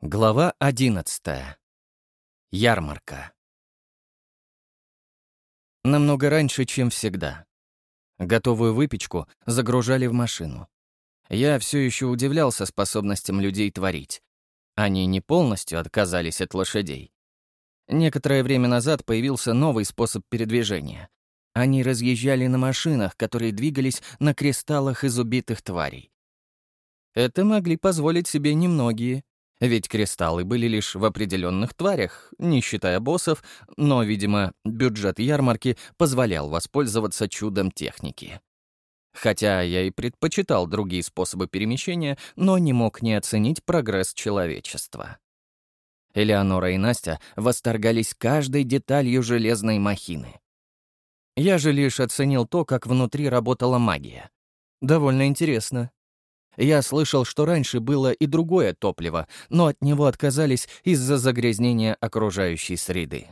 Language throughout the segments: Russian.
Глава одиннадцатая. Ярмарка. Намного раньше, чем всегда. Готовую выпечку загружали в машину. Я все еще удивлялся способностям людей творить. Они не полностью отказались от лошадей. Некоторое время назад появился новый способ передвижения. Они разъезжали на машинах, которые двигались на кристаллах из убитых тварей. Это могли позволить себе немногие, ведь кристаллы были лишь в определенных тварях, не считая боссов, но, видимо, бюджет ярмарки позволял воспользоваться чудом техники. Хотя я и предпочитал другие способы перемещения, но не мог не оценить прогресс человечества. Элеонора и Настя восторгались каждой деталью железной махины. Я же лишь оценил то, как внутри работала магия. Довольно интересно. Я слышал, что раньше было и другое топливо, но от него отказались из-за загрязнения окружающей среды.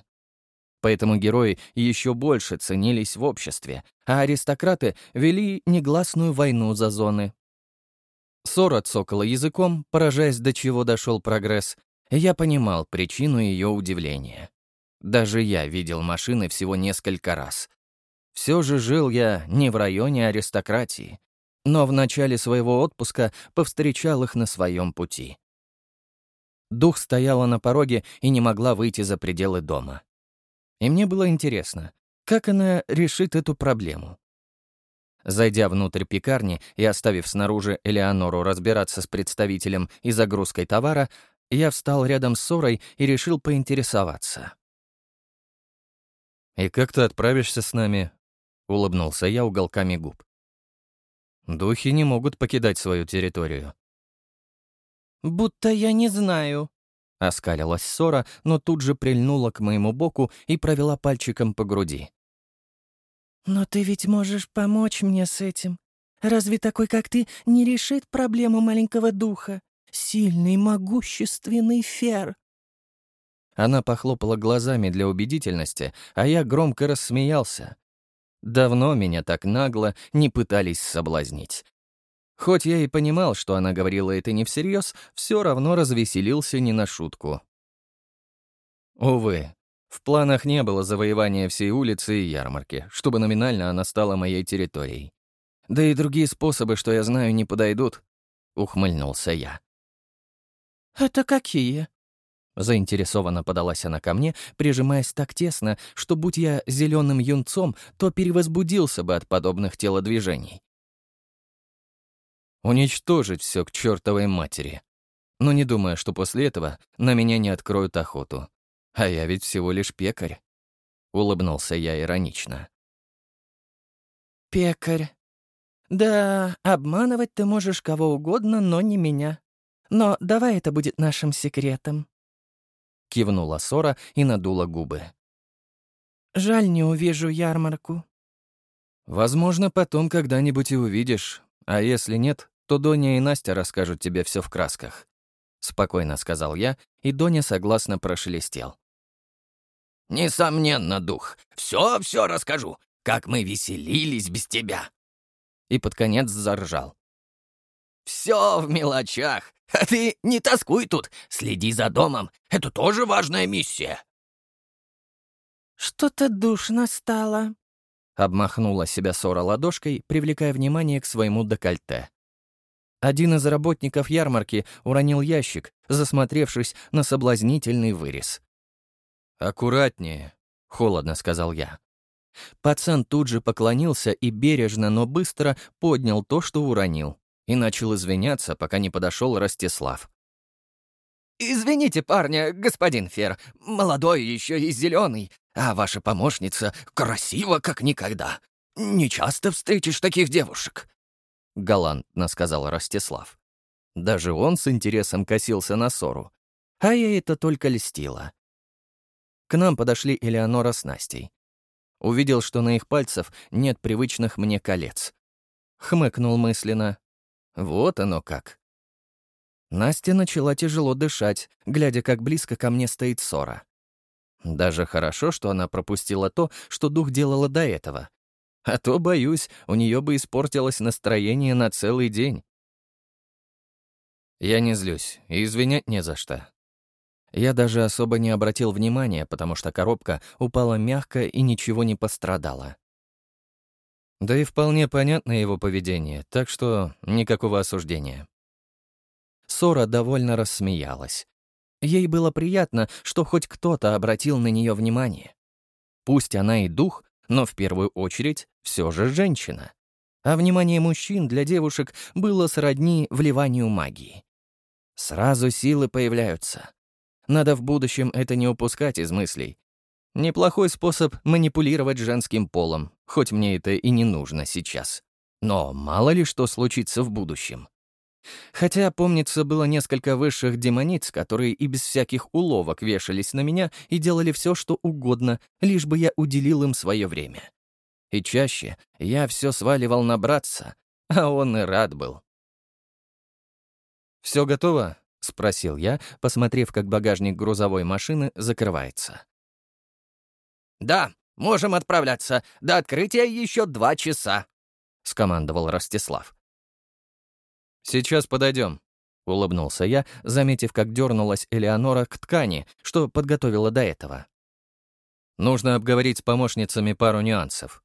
Поэтому герои еще больше ценились в обществе, а аристократы вели негласную войну за зоны. Сора цокала языком, поражаясь, до чего дошел прогресс, я понимал причину ее удивления. Даже я видел машины всего несколько раз. Все же жил я не в районе аристократии, но в начале своего отпуска повстречал их на своем пути. Дух стояла на пороге и не могла выйти за пределы дома. И мне было интересно, как она решит эту проблему. Зайдя внутрь пекарни и оставив снаружи Элеонору разбираться с представителем и загрузкой товара, я встал рядом с Сорой и решил поинтересоваться. «И как ты отправишься с нами?» — улыбнулся я уголками губ. Духи не могут покидать свою территорию. «Будто я не знаю», — оскалилась Сора, но тут же прильнула к моему боку и провела пальчиком по груди. «Но ты ведь можешь помочь мне с этим. Разве такой, как ты, не решит проблему маленького духа? Сильный, могущественный фер». Она похлопала глазами для убедительности, а я громко рассмеялся. Давно меня так нагло не пытались соблазнить. Хоть я и понимал, что она говорила это не всерьез, все равно развеселился не на шутку. Увы, в планах не было завоевания всей улицы и ярмарки, чтобы номинально она стала моей территорией. Да и другие способы, что я знаю, не подойдут, — ухмыльнулся я. «Это какие?» Заинтересованно подалась она ко мне, прижимаясь так тесно, что, будь я зеленым юнцом, то перевозбудился бы от подобных телодвижений. Уничтожить все к чертовой матери. Но не думая, что после этого на меня не откроют охоту. А я ведь всего лишь пекарь. Улыбнулся я иронично. «Пекарь. Да, обманывать ты можешь кого угодно, но не меня. Но давай это будет нашим секретом». — кивнула Сора и надула губы. «Жаль, не увижу ярмарку». «Возможно, потом когда-нибудь и увидишь. А если нет, то Доня и Настя расскажут тебе все в красках», — спокойно сказал я, и Доня согласно прошелестел. «Несомненно, дух. Все-все расскажу, как мы веселились без тебя». И под конец заржал. «Все в мелочах. А ты не тоскуй тут, следи за домом. Это тоже важная миссия». «Что-то душно стало», — обмахнула себя Сора ладошкой, привлекая внимание к своему декольте. Один из работников ярмарки уронил ящик, засмотревшись на соблазнительный вырез. «Аккуратнее», — холодно сказал я. Пацан тут же поклонился и бережно, но быстро поднял то, что уронил и начал извиняться, пока не подошел Ростислав. «Извините, парня, господин Фер, молодой еще и зеленый, а ваша помощница красива как никогда. Не часто встретишь таких девушек», — галантно сказал Ростислав. Даже он с интересом косился на ссору, а я это только льстила. К нам подошли Элеонора с Настей. Увидел, что на их пальцах нет привычных мне колец. Хмыкнул мысленно, вот оно как. Настя начала тяжело дышать, глядя, как близко ко мне стоит ссора. Даже хорошо, что она пропустила то, что дух делала до этого. А то, боюсь, у нее бы испортилось настроение на целый день. Я не злюсь, и извинять не за что. Я даже особо не обратил внимания, потому что коробка упала мягко и ничего не пострадало. Да и вполне понятно его поведение, так что никакого осуждения. Сора довольно рассмеялась. Ей было приятно, что хоть кто-то обратил на нее внимание. Пусть она и дух, но в первую очередь все же женщина. А внимание мужчин для девушек было сродни вливанию магии. Сразу силы появляются. Надо в будущем это не упускать из мыслей. Неплохой способ манипулировать женским полом, хоть мне это и не нужно сейчас. Но мало ли что случится в будущем. Хотя, помнится, было несколько высших демониц, которые и без всяких уловок вешались на меня и делали все, что угодно, лишь бы я уделил им свое время. И чаще я все сваливал на братца, а он и рад был. «Все готово?» — спросил я, посмотрев, как багажник грузовой машины закрывается. «Да, можем отправляться. До открытия еще два часа», — скомандовал Ростислав. «Сейчас подойдем», — улыбнулся я, заметив, как дернулась Элеонора к ткани, что подготовила до этого. «Нужно обговорить с помощницами пару нюансов».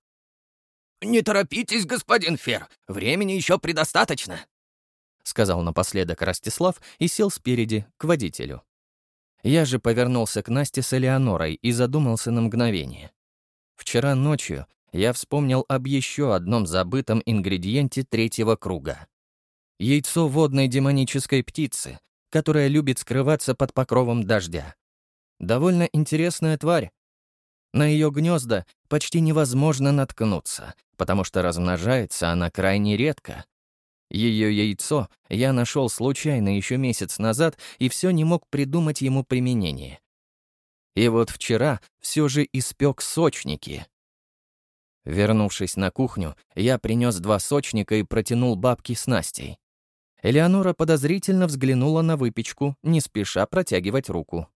«Не торопитесь, господин Фер, времени еще предостаточно», — сказал напоследок Ростислав и сел спереди, к водителю. Я же повернулся к Насте с Элеонорой и задумался на мгновение. Вчера ночью я вспомнил об еще одном забытом ингредиенте третьего круга. Яйцо водной демонической птицы, которая любит скрываться под покровом дождя. Довольно интересная тварь. На ее гнезда почти невозможно наткнуться, потому что размножается она крайне редко. Ее яйцо я нашел случайно еще месяц назад и все не мог придумать ему применение. И вот вчера все же испек сочники. Вернувшись на кухню, я принес два сочника и протянул бабке с Настей. Элеонора подозрительно взглянула на выпечку, не спеша протягивать руку.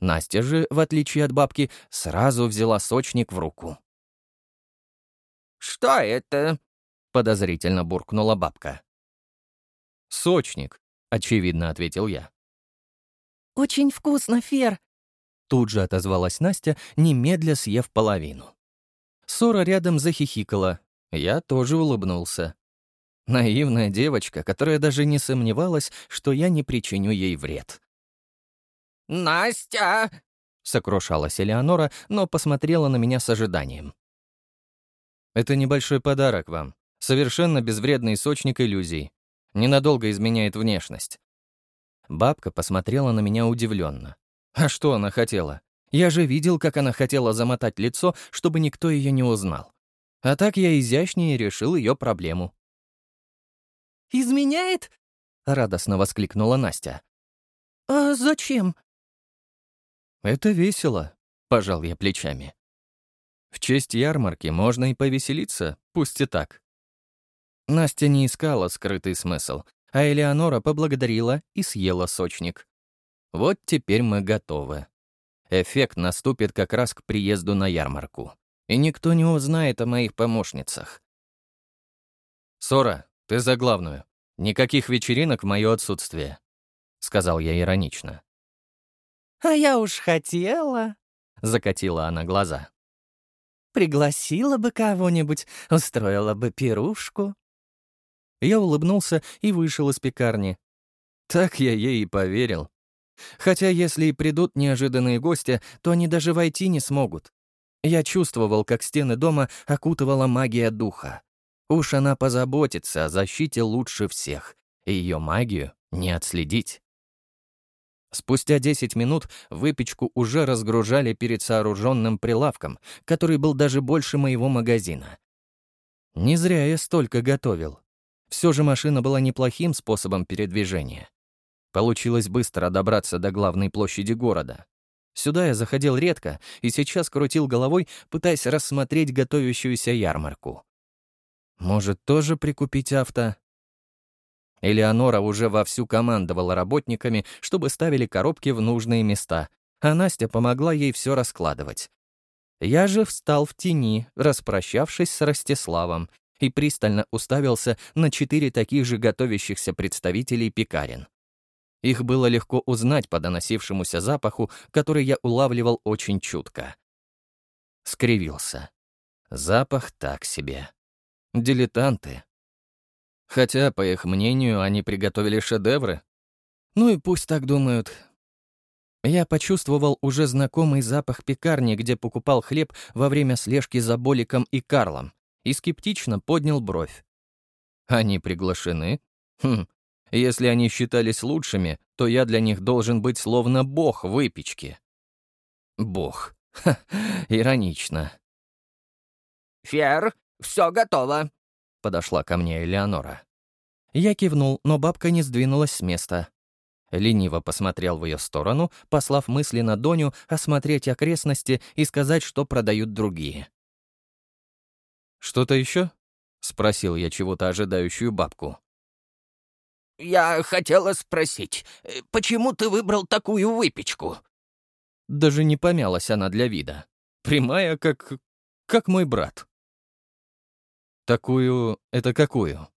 Настя же, в отличие от бабки, сразу взяла сочник в руку. «Что это?» — подозрительно буркнула бабка. «Сочник», — очевидно ответил я. «Очень вкусно, Фер!» Тут же отозвалась Настя, немедля съев половину. Сора рядом захихикала. Я тоже улыбнулся. Наивная девочка, которая даже не сомневалась, что я не причиню ей вред. «Настя!» — сокрушалась Элеонора, но посмотрела на меня с ожиданием. «Это небольшой подарок вам. Совершенно безвредный источник иллюзий. Ненадолго изменяет внешность». Бабка посмотрела на меня удивленно. «А что она хотела? Я же видел, как она хотела замотать лицо, чтобы никто ее не узнал. А так я изящнее решил ее проблему. «Изменяет?» — радостно воскликнула Настя. «А зачем?» «Это весело», — пожал я плечами. «В честь ярмарки можно и повеселиться, пусть и так». Настя не искала скрытый смысл, а Элеонора поблагодарила и съела сочник. Вот теперь мы готовы. Эффект наступит как раз к приезду на ярмарку, и никто не узнает о моих помощницах. «Сора, «Ты за главную. Никаких вечеринок в мое отсутствие», — сказал я иронично. «А я уж хотела», — закатила она глаза. «Пригласила бы кого-нибудь, устроила бы пирушку». Я улыбнулся и вышел из пекарни. Так я ей и поверил. Хотя если и придут неожиданные гости, то они даже войти не смогут. Я чувствовал, как стены дома окутывала магия духа. Уж она позаботится о защите лучше всех, и ее магию не отследить. Спустя 10 минут выпечку уже разгружали перед сооруженным прилавком, который был даже больше моего магазина. Не зря я столько готовил. Все же машина была неплохим способом передвижения. Получилось быстро добраться до главной площади города. Сюда я заходил редко и сейчас крутил головой, пытаясь рассмотреть готовящуюся ярмарку. Может, тоже прикупить авто? Элеонора уже вовсю командовала работниками, чтобы ставили коробки в нужные места, а Настя помогла ей все раскладывать. Я же встал в тени, распрощавшись с Ростиславом, и пристально уставился на четыре таких же готовящихся представителей пекарен. Их было легко узнать по доносившемуся запаху, который я улавливал очень чутко. Скривился. Запах так себе. Дилетанты. Хотя, по их мнению, они приготовили шедевры. Ну и пусть так думают. Я почувствовал уже знакомый запах пекарни, где покупал хлеб во время слежки за Боликом и Карлом, и скептично поднял бровь. Они приглашены? Хм, если они считались лучшими, то я для них должен быть словно бог выпечки. Бог. Ха, иронично. «Фер, все готово», — подошла ко мне Элеонора. Я кивнул, но бабка не сдвинулась с места. Лениво посмотрел в ее сторону, послав мысли на Доню осмотреть окрестности и сказать, что продают другие. «Что-то еще?» — спросил я чего-то ожидающую бабку. «Я хотела спросить, э, почему ты выбрал такую выпечку?» Даже не помялась она для вида. Прямая, как... как мой брат. «Такую... это какую?»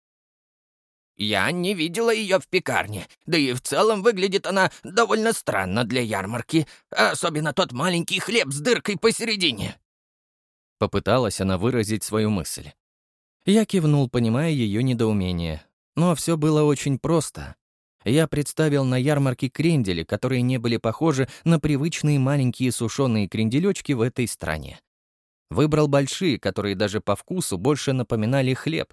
«Я не видела ее в пекарне, да и в целом выглядит она довольно странно для ярмарки, особенно тот маленький хлеб с дыркой посередине». Попыталась она выразить свою мысль. Я кивнул, понимая ее недоумение, но все было очень просто. Я представил на ярмарке крендели, которые не были похожи на привычные маленькие сушеные кренделечки в этой стране. Выбрал большие, которые даже по вкусу больше напоминали хлеб.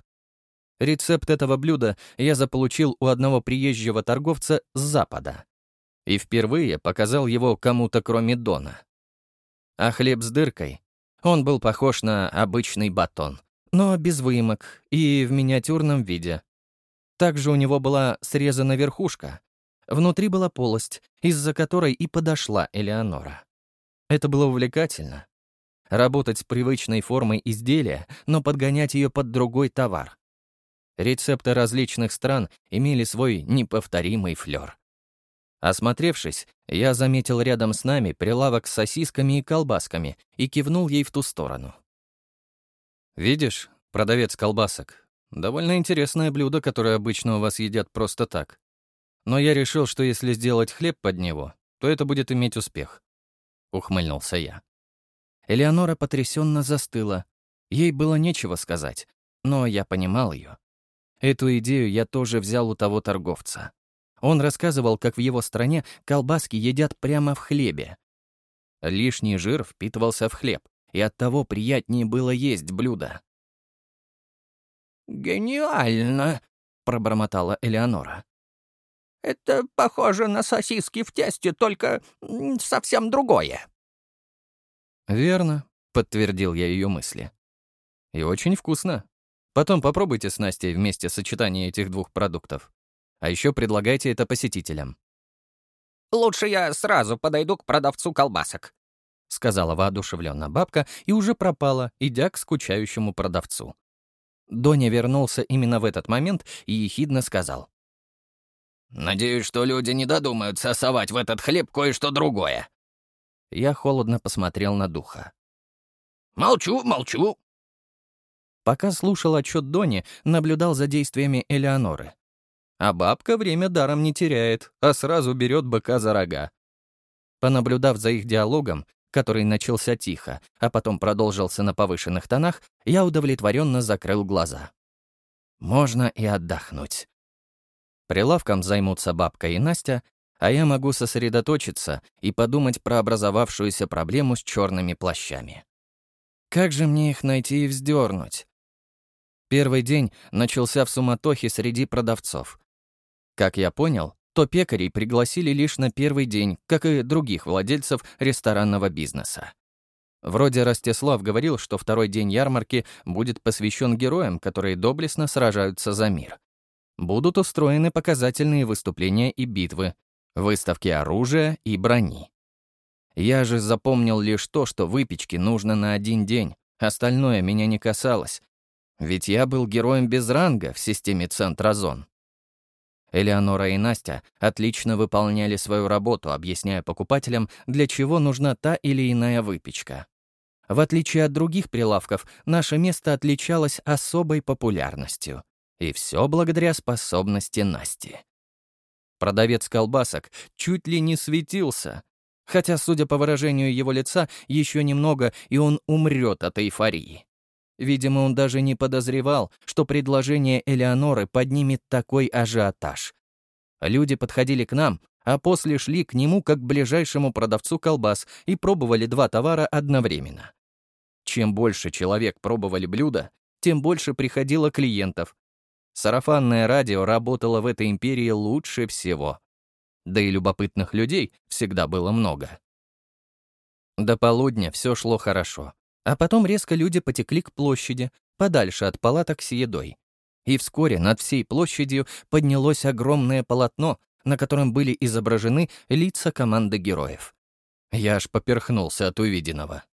Рецепт этого блюда я заполучил у одного приезжего торговца с запада. И впервые показал его кому-то, кроме Дона. А хлеб с дыркой, он был похож на обычный батон, но без выемок и в миниатюрном виде. Также у него была срезана верхушка. Внутри была полость, из-за которой и подошла Элеонора. Это было увлекательно. Работать с привычной формой изделия, но подгонять ее под другой товар. Рецепты различных стран имели свой неповторимый флёр. Осмотревшись, я заметил рядом с нами прилавок с сосисками и колбасками и кивнул ей в ту сторону. «Видишь, продавец колбасок, Довольно интересное блюдо, которое обычно у вас едят просто так. Но я решил, что если сделать хлеб под него, то это будет иметь успех. Ухмыльнулся я. Элеонора потрясенно застыла. Ей было нечего сказать, но я понимал ее. Эту идею я тоже взял у того торговца. Он рассказывал, как в его стране колбаски едят прямо в хлебе. Лишний жир впитывался в хлеб, и оттого приятнее было есть блюдо. «Гениально!» — пробормотала Элеонора. «Это похоже на сосиски в тесте, только совсем другое». «Верно», — подтвердил я ее мысли. «И очень вкусно. Потом попробуйте с Настей вместе сочетание этих двух продуктов. А еще предлагайте это посетителям». «Лучше я сразу подойду к продавцу колбасок», — сказала воодушевленно бабка и уже пропала, идя к скучающему продавцу. Доня вернулся именно в этот момент и ехидно сказал. «Надеюсь, что люди не додумаются совать в этот хлеб кое-что другое». Я холодно посмотрел на духа. «Молчу, молчу». Пока слушал отчет Дони, наблюдал за действиями Элеоноры. А бабка время даром не теряет, а сразу берет быка за рога. Понаблюдав за их диалогом, который начался тихо, а потом продолжился на повышенных тонах, я удовлетворенно закрыл глаза. Можно и отдохнуть. Прилавком займутся бабка и Настя, а я могу сосредоточиться и подумать про образовавшуюся проблему с черными плащами. Как же мне их найти и вздернуть? Первый день начался в суматохе среди продавцов. Как я понял, то пекарей пригласили лишь на первый день, как и других владельцев ресторанного бизнеса. Вроде Ростислав говорил, что второй день ярмарки будет посвящен героям, которые доблестно сражаются за мир. Будут устроены показательные выступления и битвы, выставки оружия и брони. Я же запомнил лишь то, что выпечки нужно на один день, остальное меня не касалось. Ведь я был героем без ранга в системе Центра-Зон. Элеонора и Настя отлично выполняли свою работу, объясняя покупателям, для чего нужна та или иная выпечка. В отличие от других прилавков, наше место отличалось особой популярностью. И все благодаря способности Насти. Продавец колбасок чуть ли не светился, хотя, судя по выражению его лица, еще немного, и он умрет от эйфории. Видимо, он даже не подозревал, что предложение Элеоноры поднимет такой ажиотаж. Люди подходили к нам, а после шли к нему как к ближайшему продавцу колбас и пробовали два товара одновременно. Чем больше человек пробовали блюда, тем больше приходило клиентов. Сарафанное радио работало в этой империи лучше всего. Да и любопытных людей всегда было много. До полудня все шло хорошо, а потом резко люди потекли к площади, подальше от палаток с едой. И вскоре над всей площадью поднялось огромное полотно, на котором были изображены лица команды героев. Я аж поперхнулся от увиденного.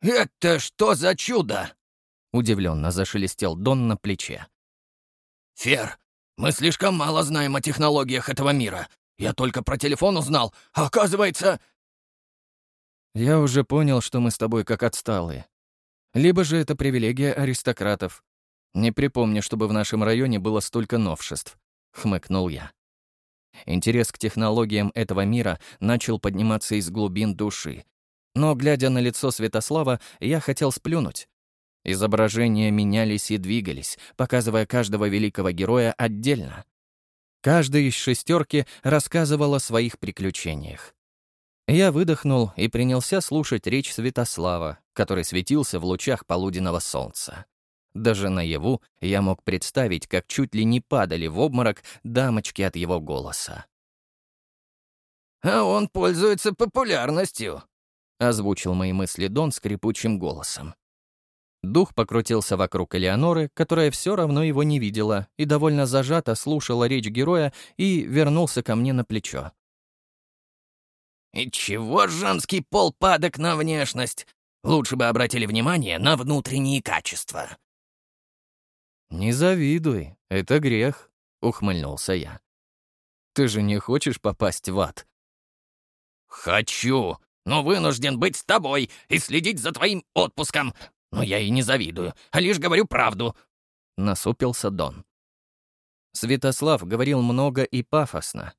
«Это что за чудо?» — удивленно зашелестел Дон на плече. «Фер, мы слишком мало знаем о технологиях этого мира. Я только про телефон узнал, а оказывается...» «Я уже понял, что мы с тобой как отсталые. Либо же это привилегия аристократов. Не припомню, чтобы в нашем районе было столько новшеств хмыкнул я. Интерес к технологиям этого мира начал подниматься из глубин души. Но, глядя на лицо Святослава, я хотел сплюнуть. Изображения менялись и двигались, показывая каждого великого героя отдельно. Каждый из шестерки рассказывал о своих приключениях. Я выдохнул и принялся слушать речь Святослава, который светился в лучах полуденного солнца. Даже наяву я мог представить, как чуть ли не падали в обморок дамочки от его голоса. «А он пользуется популярностью», — озвучил мои мысли Дон скрипучим голосом. Дух покрутился вокруг Элеоноры, которая все равно его не видела и довольно зажато слушала речь героя и вернулся ко мне на плечо. «И чего женский пол падок на внешность? Лучше бы обратили внимание на внутренние качества», «Не завидуй, это грех», — ухмыльнулся я. «Ты же не хочешь попасть в ад?» «Хочу, но вынужден быть с тобой и следить за твоим отпуском. Но я и не завидую, а лишь говорю правду», — насупился Дон. Святослав говорил много и пафосно.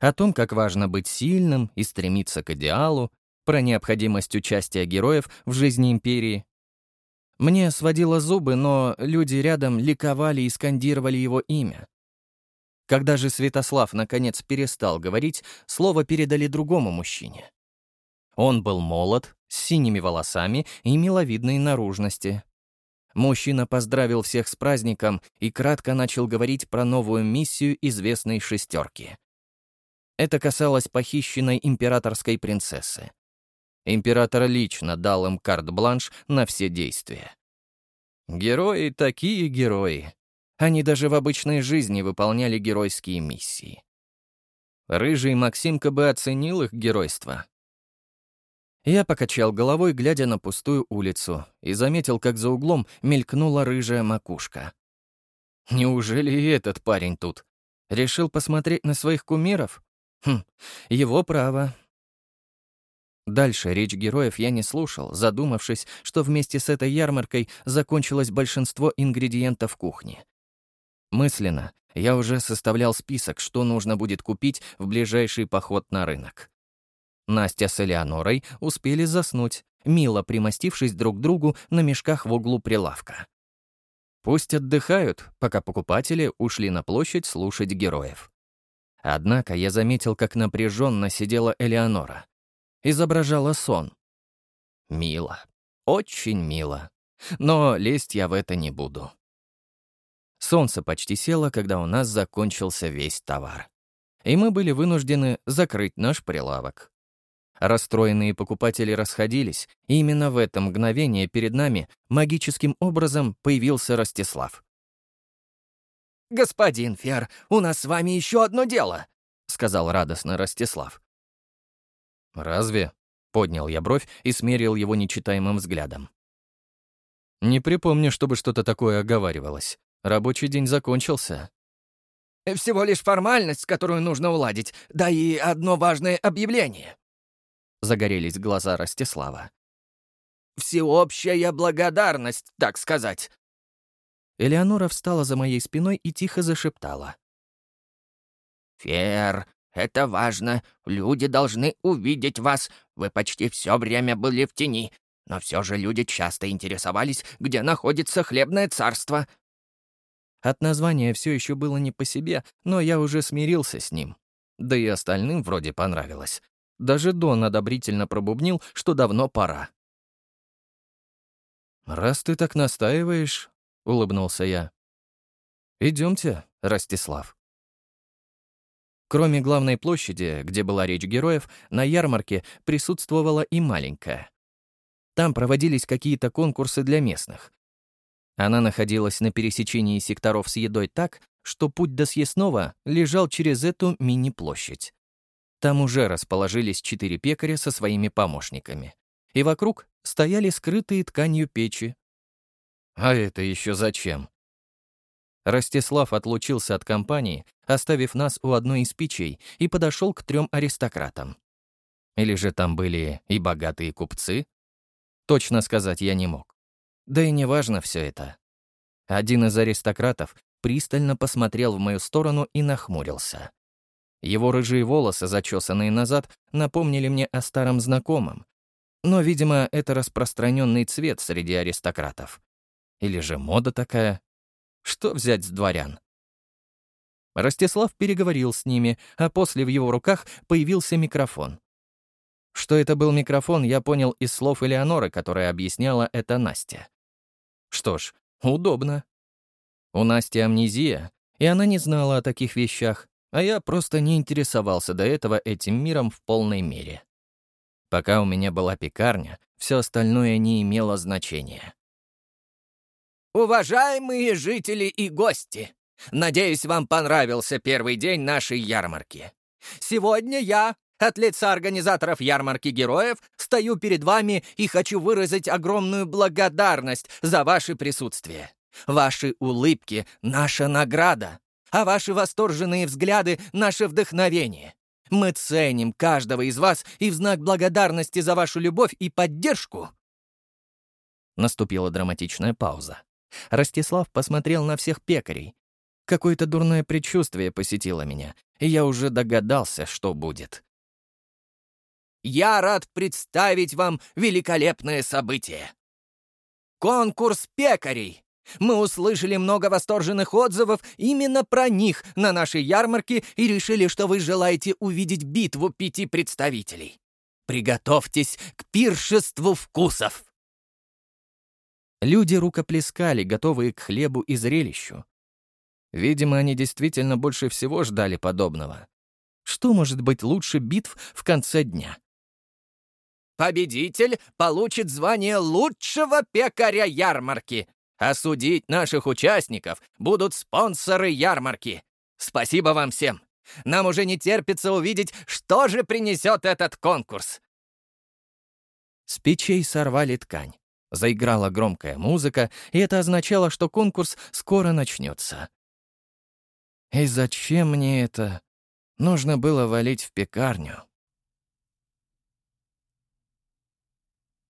О том, как важно быть сильным и стремиться к идеалу, про необходимость участия героев в жизни империи, мне сводило зубы, но люди рядом ликовали и скандировали его имя. Когда же Святослав наконец перестал говорить, слово передали другому мужчине. Он был молод, с синими волосами и миловидной наружности. Мужчина поздравил всех с праздником и кратко начал говорить про новую миссию известной шестерки. Это касалось похищенной императорской принцессы. Император лично дал им карт-бланш на все действия. Герои такие герои. Они даже в обычной жизни выполняли геройские миссии. Рыжий Максимка бы оценил их геройство. Я покачал головой, глядя на пустую улицу, и заметил, как за углом мелькнула рыжая макушка. Неужели и этот парень тут? Решил посмотреть на своих кумиров? Хм, его право. Дальше речь героев я не слушал, задумавшись, что вместе с этой ярмаркой закончилось большинство ингредиентов кухни. Мысленно я уже составлял список, что нужно будет купить в ближайший поход на рынок. Настя с Элеонорой успели заснуть, мило примостившись друг к другу на мешках в углу прилавка. Пусть отдыхают, пока покупатели ушли на площадь слушать героев. Однако я заметил, как напряженно сидела Элеонора изображала сон. Мило. Очень мило. Но лезть я в это не буду. Солнце почти село, когда у нас закончился весь товар. И мы были вынуждены закрыть наш прилавок. Расстроенные покупатели расходились, и именно в это мгновение перед нами магическим образом появился Ростислав. «Господин Фер, у нас с вами еще одно дело», — сказал радостно Ростислав. «Разве?» — поднял я бровь и смерил его нечитаемым взглядом. «Не припомню, чтобы что-то такое оговаривалось. Рабочий день закончился». «Всего лишь формальность, которую нужно уладить, да и одно важное объявление». Загорелись глаза Ростислава. «Всеобщая благодарность, так сказать». Элеонора встала за моей спиной и тихо зашептала. «Фер, это важно. Люди должны увидеть вас. Вы почти все время были в тени. Но все же люди часто интересовались, где находится хлебное царство». От названия все еще было не по себе, но я уже смирился с ним. Да и остальным вроде понравилось. Даже Дон одобрительно пробубнил, что давно пора. «Раз ты так настаиваешь», — улыбнулся я. Идемте, Ростислав». Кроме главной площади, где была речь героев, на ярмарке присутствовала и маленькая. Там проводились какие-то конкурсы для местных. Она находилась на пересечении секторов с едой так, что путь до съестного лежал через эту мини-площадь. Там уже расположились четыре пекаря со своими помощниками. И вокруг стояли скрытые тканью печи. А это еще зачем? Ростислав отлучился от компании, оставив нас у одной из печей, и подошел к трем аристократам. Или же там были и богатые купцы? Точно сказать я не мог. Да и неважно все это. Один из аристократов пристально посмотрел в мою сторону и нахмурился. Его рыжие волосы, зачесанные назад, напомнили мне о старом знакомом. Но, видимо, это распространенный цвет среди аристократов. Или же мода такая? Что взять с дворян? Ростислав переговорил с ними, а после в его руках появился микрофон. Что это был микрофон, я понял из слов Элеоноры, которая объясняла это Настя. Что ж, удобно. У Насти амнезия, и она не знала о таких вещах, а я просто не интересовался до этого этим миром в полной мере. Пока у меня была пекарня, все остальное не имело значения. Уважаемые жители и гости, надеюсь, вам понравился первый день нашей ярмарки. Сегодня я, от лица организаторов ярмарки героев, стою перед вами и хочу выразить огромную благодарность за ваше присутствие. Ваши улыбки — наша награда, а ваши восторженные взгляды — наше вдохновение. Мы ценим каждого из вас и в знак благодарности за вашу любовь и поддержку. Наступила драматичная пауза. Ростислав посмотрел на всех пекарей. Какое-то дурное предчувствие посетило меня, и я уже догадался, что будет. «Я рад представить вам великолепное событие. Конкурс пекарей!» Мы услышали много восторженных отзывов именно про них на нашей ярмарке и решили, что вы желаете увидеть битву пяти представителей. Приготовьтесь к пиршеству вкусов. Люди рукоплескали, готовые к хлебу и зрелищу. Видимо, они действительно больше всего ждали подобного. Что может быть лучше битв в конце дня? Победитель получит звание лучшего пекаря ярмарки. Осудить наших участников будут спонсоры ярмарки. Спасибо вам всем. Нам уже не терпится увидеть, что же принесет этот конкурс. С печей сорвали ткань. Заиграла громкая музыка, и это означало, что конкурс скоро начнется. И зачем мне это? Нужно было валить в пекарню.